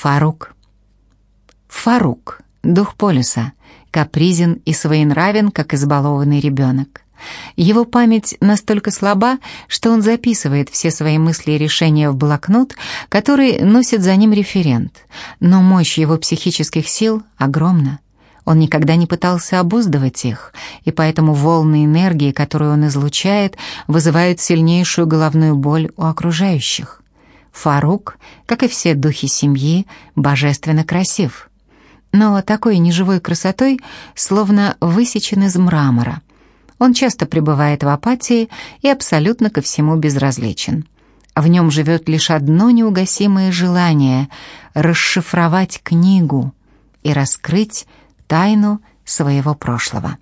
Фарук. Фарук, дух полюса, капризен и своенравен, как избалованный ребенок. Его память настолько слаба, что он записывает все свои мысли и решения в блокнот, который носит за ним референт. Но мощь его психических сил огромна. Он никогда не пытался обуздывать их, и поэтому волны энергии, которую он излучает, вызывают сильнейшую головную боль у окружающих. Фарук, как и все духи семьи, божественно красив. Но такой неживой красотой словно высечен из мрамора. Он часто пребывает в апатии и абсолютно ко всему безразличен. В нем живет лишь одно неугасимое желание — расшифровать книгу и раскрыть тайну своего прошлого.